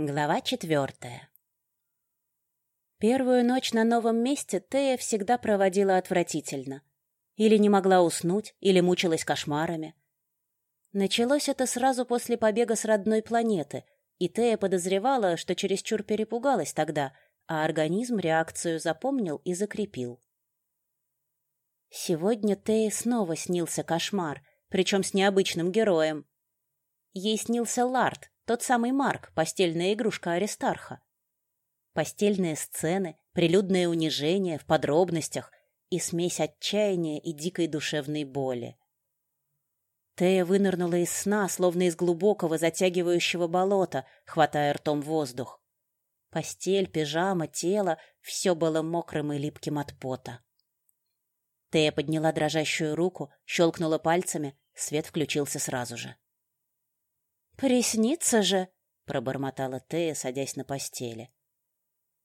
Глава четвертая. Первую ночь на новом месте Тея всегда проводила отвратительно. Или не могла уснуть, или мучилась кошмарами. Началось это сразу после побега с родной планеты, и Тея подозревала, что чересчур перепугалась тогда, а организм реакцию запомнил и закрепил. Сегодня Тее снова снился кошмар, причем с необычным героем. Ей снился Ларт, тот самый Марк, постельная игрушка Аристарха. Постельные сцены, прилюдное унижение в подробностях и смесь отчаяния и дикой душевной боли. Тея вынырнула из сна, словно из глубокого затягивающего болота, хватая ртом воздух. Постель, пижама, тело — все было мокрым и липким от пота. Тея подняла дрожащую руку, щелкнула пальцами, свет включился сразу же. «Приснится же!» — пробормотала Тея, садясь на постели.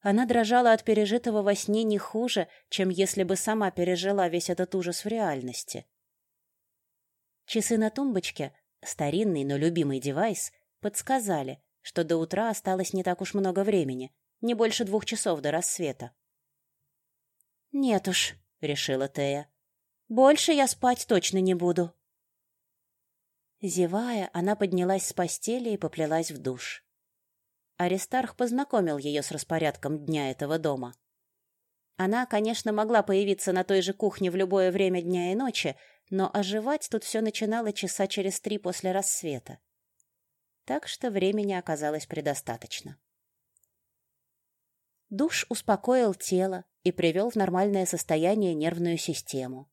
Она дрожала от пережитого во сне не хуже, чем если бы сама пережила весь этот ужас в реальности. Часы на тумбочке, старинный, но любимый девайс, подсказали, что до утра осталось не так уж много времени, не больше двух часов до рассвета. «Нет уж», — решила Тея, — «больше я спать точно не буду». Зевая, она поднялась с постели и поплелась в душ. Аристарх познакомил ее с распорядком дня этого дома. Она, конечно, могла появиться на той же кухне в любое время дня и ночи, но оживать тут все начинало часа через три после рассвета. Так что времени оказалось предостаточно. Душ успокоил тело и привел в нормальное состояние нервную систему.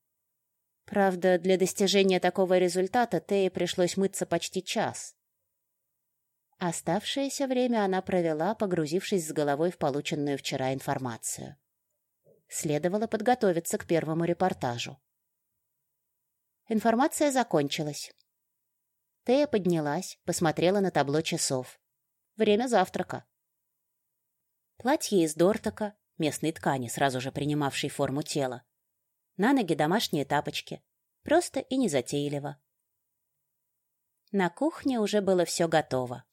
Правда, для достижения такого результата Тее пришлось мыться почти час. Оставшееся время она провела, погрузившись с головой в полученную вчера информацию. Следовало подготовиться к первому репортажу. Информация закончилась. Тея поднялась, посмотрела на табло часов. Время завтрака. Платье из дортака, местной ткани, сразу же принимавшей форму тела, на ноги домашние тапочки. Просто и незатейливо. На кухне уже было все готово.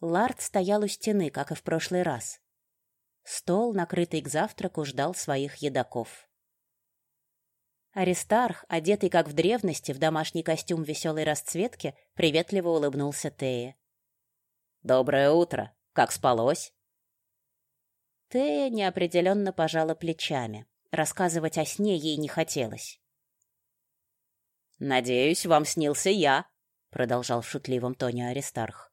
Лард стоял у стены, как и в прошлый раз. Стол, накрытый к завтраку, ждал своих едоков. Аристарх, одетый как в древности в домашний костюм веселой расцветки, приветливо улыбнулся Тее. «Доброе утро! Как спалось?» Тея неопределенно пожала плечами. Рассказывать о сне ей не хотелось. «Надеюсь, вам снился я», — продолжал в шутливом тоне Аристарх.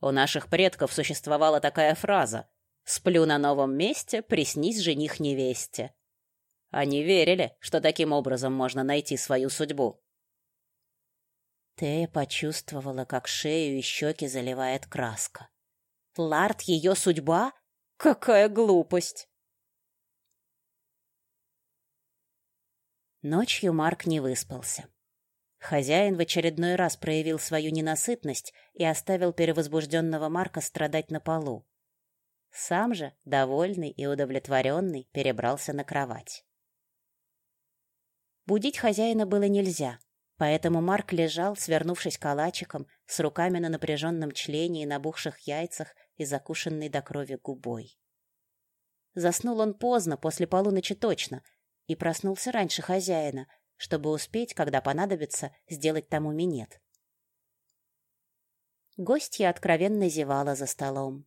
«У наших предков существовала такая фраза «Сплю на новом месте, приснись жених невесте». Они верили, что таким образом можно найти свою судьбу. Тея почувствовала, как шею и щеки заливает краска. Ларт ее судьба? Какая глупость! Ночью Марк не выспался. Хозяин в очередной раз проявил свою ненасытность и оставил перевозбужденного Марка страдать на полу. Сам же, довольный и удовлетворенный, перебрался на кровать. Будить хозяина было нельзя, поэтому Марк лежал, свернувшись калачиком, с руками на напряженном члене и набухших яйцах и закушенной до крови губой. Заснул он поздно, после полуночи точно, и проснулся раньше хозяина, чтобы успеть, когда понадобится, сделать тому минет. Гостья откровенно зевала за столом.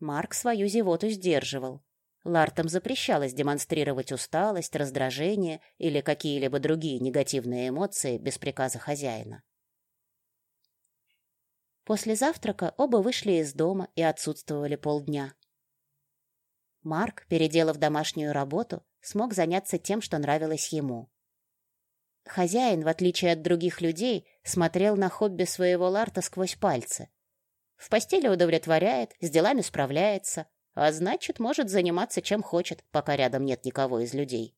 Марк свою зевоту сдерживал. Лартам запрещалось демонстрировать усталость, раздражение или какие-либо другие негативные эмоции без приказа хозяина. После завтрака оба вышли из дома и отсутствовали полдня. Марк, переделав домашнюю работу, смог заняться тем, что нравилось ему. Хозяин, в отличие от других людей, смотрел на хобби своего Ларта сквозь пальцы. В постели удовлетворяет, с делами справляется, а значит, может заниматься чем хочет, пока рядом нет никого из людей.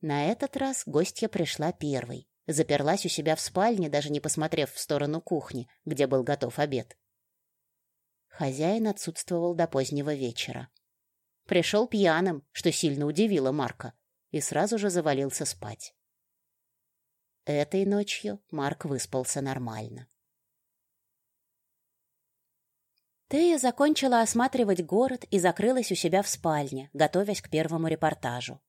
На этот раз гостья пришла первой, заперлась у себя в спальне, даже не посмотрев в сторону кухни, где был готов обед. Хозяин отсутствовал до позднего вечера. Пришел пьяным, что сильно удивило Марка, и сразу же завалился спать. Этой ночью Марк выспался нормально. Тея закончила осматривать город и закрылась у себя в спальне, готовясь к первому репортажу.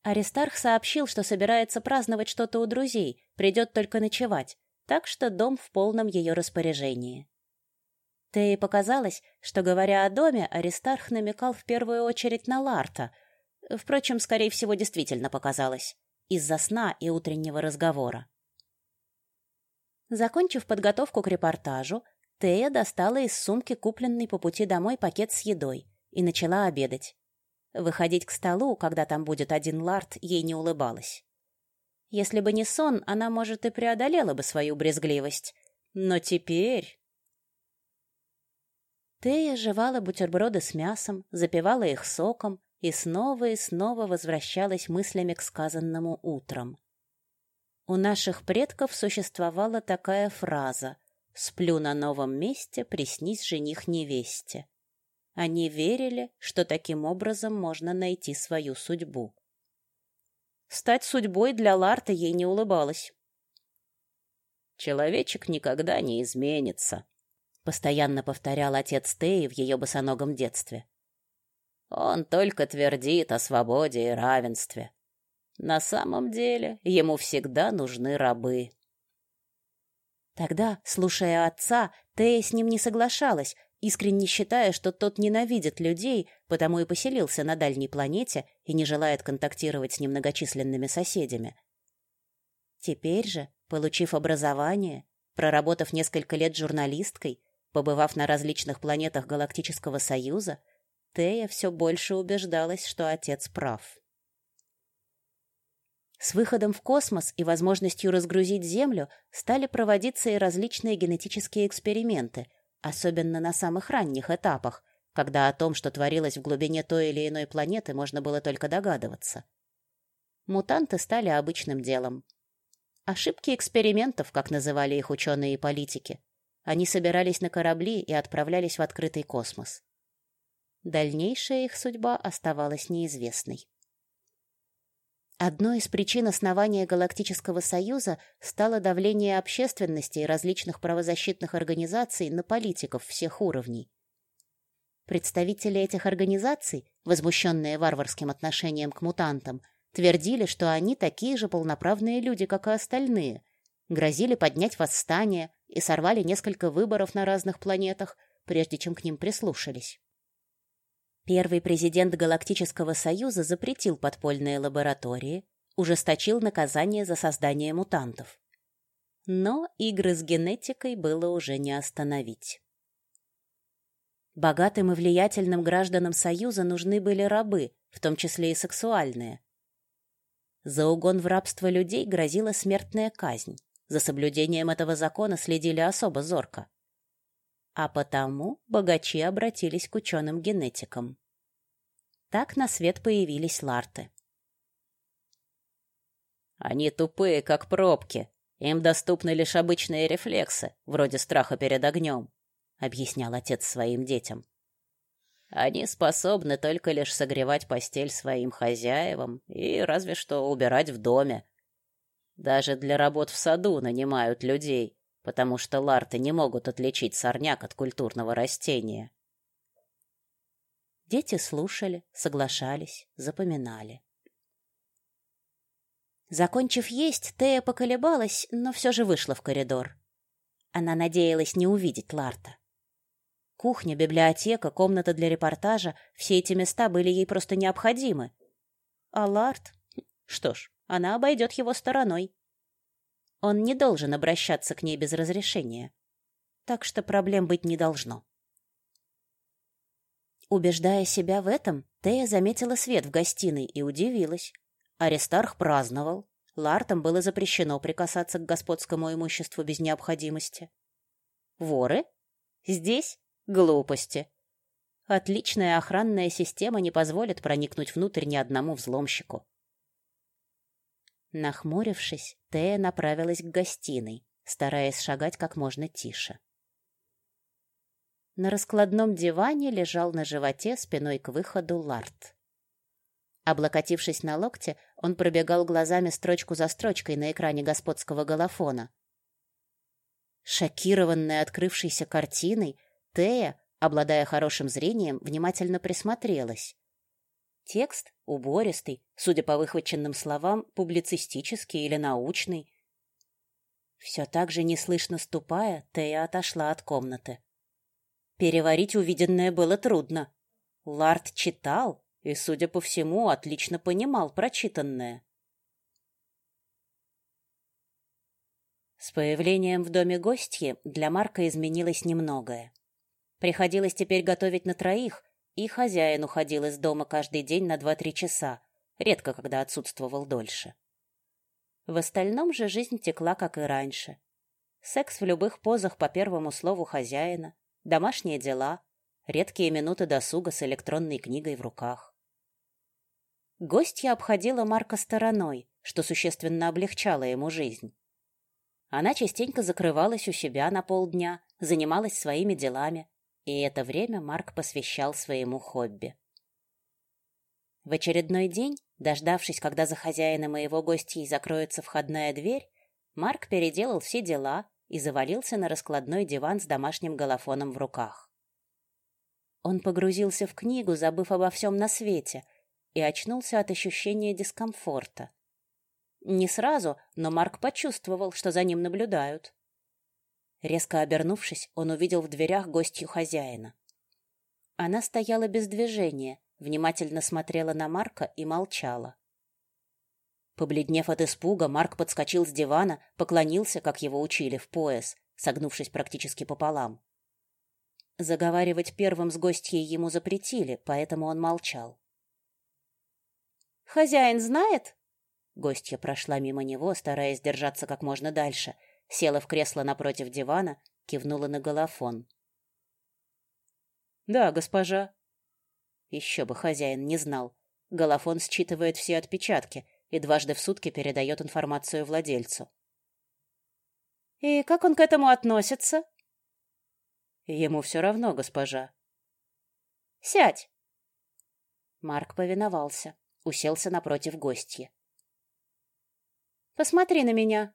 Аристарх сообщил, что собирается праздновать что-то у друзей, придет только ночевать, так что дом в полном ее распоряжении. Тее показалось, что, говоря о доме, Аристарх намекал в первую очередь на Ларта. Впрочем, скорее всего, действительно показалось. Из-за сна и утреннего разговора. Закончив подготовку к репортажу, Тея достала из сумки купленный по пути домой пакет с едой и начала обедать. Выходить к столу, когда там будет один лард, ей не улыбалось. Если бы не сон, она, может, и преодолела бы свою брезгливость. Но теперь... Тея жевала бутерброды с мясом, запивала их соком и снова и снова возвращалась мыслями к сказанному утром. У наших предков существовала такая фраза Сплю на новом месте, приснись жених невесте. Они верили, что таким образом можно найти свою судьбу. Стать судьбой для Ларта ей не улыбалось. «Человечек никогда не изменится», — постоянно повторял отец Теи в ее босоногом детстве. «Он только твердит о свободе и равенстве. На самом деле ему всегда нужны рабы». Тогда, слушая отца, Тея с ним не соглашалась, искренне считая, что тот ненавидит людей, потому и поселился на дальней планете и не желает контактировать с немногочисленными соседями. Теперь же, получив образование, проработав несколько лет журналисткой, побывав на различных планетах Галактического Союза, Тея все больше убеждалась, что отец прав. С выходом в космос и возможностью разгрузить Землю стали проводиться и различные генетические эксперименты, особенно на самых ранних этапах, когда о том, что творилось в глубине той или иной планеты, можно было только догадываться. Мутанты стали обычным делом. Ошибки экспериментов, как называли их ученые и политики. Они собирались на корабли и отправлялись в открытый космос. Дальнейшая их судьба оставалась неизвестной. Одной из причин основания Галактического Союза стало давление общественности и различных правозащитных организаций на политиков всех уровней. Представители этих организаций, возмущенные варварским отношением к мутантам, твердили, что они такие же полноправные люди, как и остальные, грозили поднять восстание и сорвали несколько выборов на разных планетах, прежде чем к ним прислушались. Первый президент Галактического Союза запретил подпольные лаборатории, ужесточил наказание за создание мутантов. Но игры с генетикой было уже не остановить. Богатым и влиятельным гражданам Союза нужны были рабы, в том числе и сексуальные. За угон в рабство людей грозила смертная казнь. За соблюдением этого закона следили особо зорко. А потому богачи обратились к ученым-генетикам. Так на свет появились ларты. Они тупые, как пробки. Им доступны лишь обычные рефлексы, вроде страха перед огнем, объяснял отец своим детям. Они способны только лишь согревать постель своим хозяевам и разве что убирать в доме. Даже для работ в саду нанимают людей, потому что ларты не могут отличить сорняк от культурного растения. Дети слушали, соглашались, запоминали. Закончив есть, Тея поколебалась, но все же вышла в коридор. Она надеялась не увидеть Ларта. Кухня, библиотека, комната для репортажа — все эти места были ей просто необходимы. А Ларт... Что ж, она обойдет его стороной. Он не должен обращаться к ней без разрешения. Так что проблем быть не должно. Убеждая себя в этом, Тея заметила свет в гостиной и удивилась. Аристарх праздновал. Лартам было запрещено прикасаться к господскому имуществу без необходимости. Воры? Здесь? Глупости. Отличная охранная система не позволит проникнуть внутрь ни одному взломщику. Нахмурившись, Тея направилась к гостиной, стараясь шагать как можно тише. На раскладном диване лежал на животе спиной к выходу Ларт. Облокотившись на локте, он пробегал глазами строчку за строчкой на экране господского голофона. Шокированная открывшейся картиной, Тея, Обладая хорошим зрением, внимательно присмотрелась. Текст убористый, судя по выхваченным словам, публицистический или научный. Все так же неслышно ступая, Тея отошла от комнаты. Переварить увиденное было трудно. Ларт читал и, судя по всему, отлично понимал прочитанное. С появлением в доме гостьи для Марка изменилось немногое. Приходилось теперь готовить на троих, и хозяин уходил из дома каждый день на два-три часа, редко когда отсутствовал дольше. В остальном же жизнь текла, как и раньше. Секс в любых позах по первому слову хозяина, домашние дела, редкие минуты досуга с электронной книгой в руках. Гостья обходила Марка стороной, что существенно облегчало ему жизнь. Она частенько закрывалась у себя на полдня, занималась своими делами, и это время Марк посвящал своему хобби. В очередной день, дождавшись, когда за хозяином и его гостьей закроется входная дверь, Марк переделал все дела и завалился на раскладной диван с домашним голофоном в руках. Он погрузился в книгу, забыв обо всем на свете, и очнулся от ощущения дискомфорта. Не сразу, но Марк почувствовал, что за ним наблюдают. Резко обернувшись, он увидел в дверях гостью хозяина. Она стояла без движения, внимательно смотрела на Марка и молчала. Побледнев от испуга, Марк подскочил с дивана, поклонился, как его учили, в пояс, согнувшись практически пополам. Заговаривать первым с гостьей ему запретили, поэтому он молчал. «Хозяин знает?» Гостья прошла мимо него, стараясь держаться как можно дальше — села в кресло напротив дивана, кивнула на голофон. «Да, госпожа». Еще бы хозяин не знал. Голофон считывает все отпечатки и дважды в сутки передает информацию владельцу. «И как он к этому относится?» «Ему все равно, госпожа». «Сядь!» Марк повиновался, уселся напротив гостья. «Посмотри на меня!»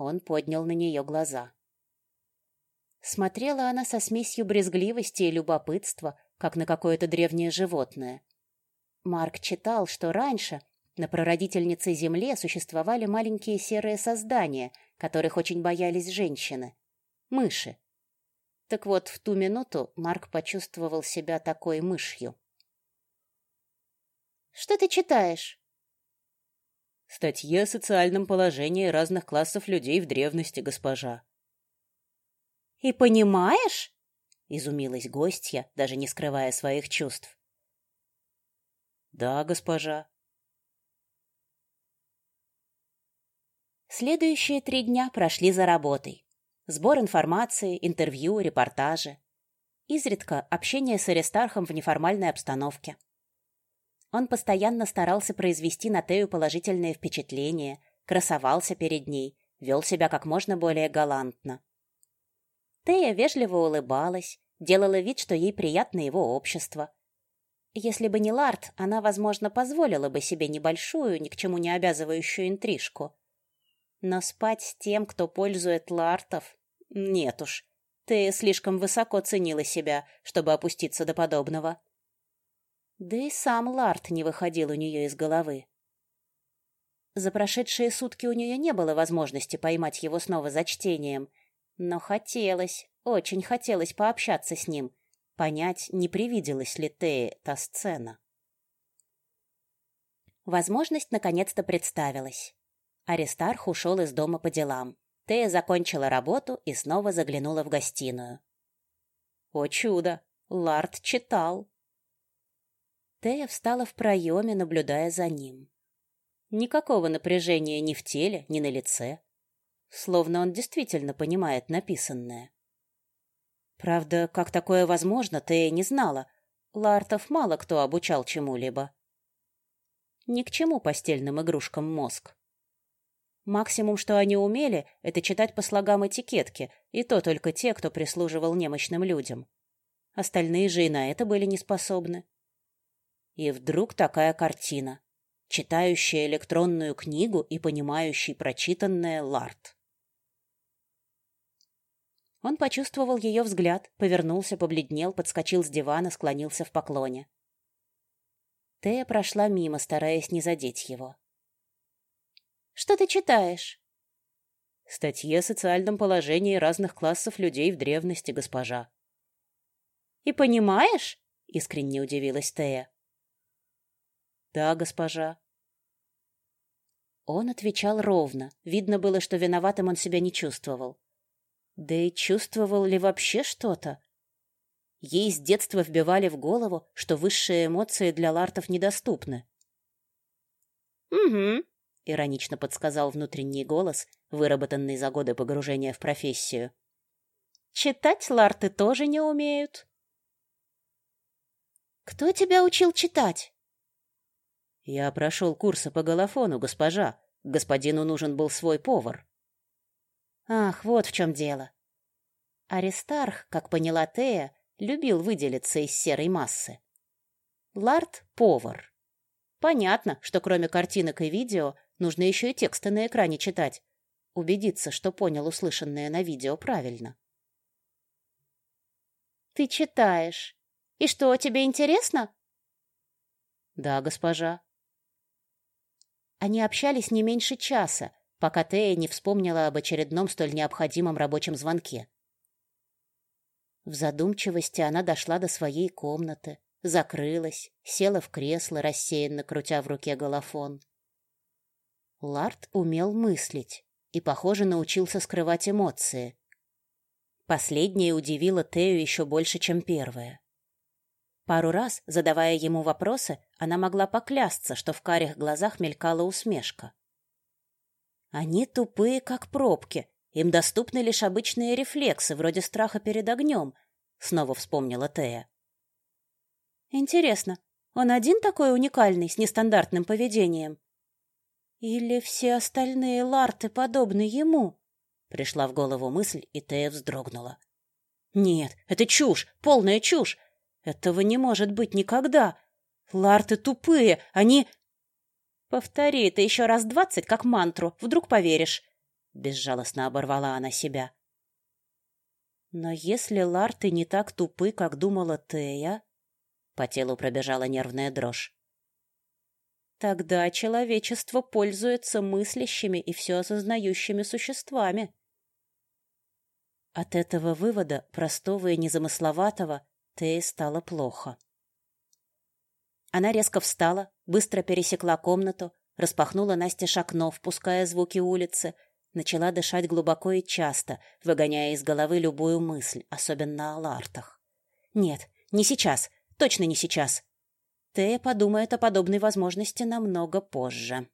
Он поднял на нее глаза. Смотрела она со смесью брезгливости и любопытства, как на какое-то древнее животное. Марк читал, что раньше на прародительнице Земле существовали маленькие серые создания, которых очень боялись женщины — мыши. Так вот, в ту минуту Марк почувствовал себя такой мышью. «Что ты читаешь?» Статьи о социальном положении разных классов людей в древности, госпожа. И понимаешь? изумилась гостья, даже не скрывая своих чувств. Да, госпожа. Следующие три дня прошли за работой. Сбор информации, интервью, репортажи. Изредка общение с Аристархом в неформальной обстановке. Он постоянно старался произвести на Тею положительное впечатление, красовался перед ней, вел себя как можно более галантно. Тея вежливо улыбалась, делала вид, что ей приятно его общество. Если бы не Ларт, она, возможно, позволила бы себе небольшую, ни к чему не обязывающую интрижку. Но спать с тем, кто пользует Лартов, нет уж. Ты слишком высоко ценила себя, чтобы опуститься до подобного. Да и сам Ларт не выходил у нее из головы. За прошедшие сутки у нее не было возможности поймать его снова за чтением, но хотелось, очень хотелось пообщаться с ним, понять, не привиделась ли Тее та сцена. Возможность наконец-то представилась. Аристарх ушел из дома по делам. Тея закончила работу и снова заглянула в гостиную. О чудо! Ларт читал. Тея встала в проеме, наблюдая за ним. Никакого напряжения ни в теле, ни на лице. Словно он действительно понимает написанное. Правда, как такое возможно, Тея не знала. Лартов мало кто обучал чему-либо. Ни к чему постельным игрушкам мозг. Максимум, что они умели, это читать по слогам этикетки, и то только те, кто прислуживал немощным людям. Остальные же и на это были не способны. И вдруг такая картина. Читающая электронную книгу и понимающий прочитанное Ларт. Он почувствовал ее взгляд, повернулся, побледнел, подскочил с дивана, склонился в поклоне. Тея прошла мимо, стараясь не задеть его. «Что ты читаешь?» «Статьи о социальном положении разных классов людей в древности, госпожа». «И понимаешь?» — искренне удивилась Тея. «Да, госпожа». Он отвечал ровно. Видно было, что виноватым он себя не чувствовал. Да и чувствовал ли вообще что-то? Ей с детства вбивали в голову, что высшие эмоции для лартов недоступны. «Угу», — иронично подсказал внутренний голос, выработанный за годы погружения в профессию. «Читать ларты тоже не умеют». «Кто тебя учил читать?» «Я прошел курсы по голофону, госпожа. Господину нужен был свой повар». Ах, вот в чем дело. Аристарх, как поняла Тея, любил выделиться из серой массы. Ларт — повар. Понятно, что кроме картинок и видео нужно еще и тексты на экране читать. Убедиться, что понял услышанное на видео правильно. «Ты читаешь. И что, тебе интересно?» «Да, госпожа». Они общались не меньше часа, пока Тея не вспомнила об очередном столь необходимом рабочем звонке. В задумчивости она дошла до своей комнаты, закрылась, села в кресло, рассеянно крутя в руке голофон. Ларт умел мыслить и, похоже, научился скрывать эмоции. Последнее удивило Тею еще больше, чем первое. Пару раз, задавая ему вопросы, она могла поклясться, что в карих глазах мелькала усмешка. Они тупые, как пробки. Им доступны лишь обычные рефлексы, вроде страха перед огнем, — снова вспомнила Тея. Интересно, он один такой уникальный, с нестандартным поведением? Или все остальные ларты подобны ему? Пришла в голову мысль, и Тея вздрогнула. Нет, это чушь, полная чушь. Этого не может быть никогда. Ларты тупые, они... Повтори это еще раз двадцать, как мантру, вдруг поверишь. Безжалостно оборвала она себя. Но если ларты не так тупы, как думала Тея... По телу пробежала нервная дрожь. Тогда человечество пользуется мыслящими и все осознающими существами. От этого вывода, простого и незамысловатого, Тее стало плохо. Она резко встала, быстро пересекла комнату, распахнула настежь окно, впуская звуки улицы, начала дышать глубоко и часто, выгоняя из головы любую мысль, особенно о лартах. Нет, не сейчас, точно не сейчас. Тея подумает о подобной возможности намного позже.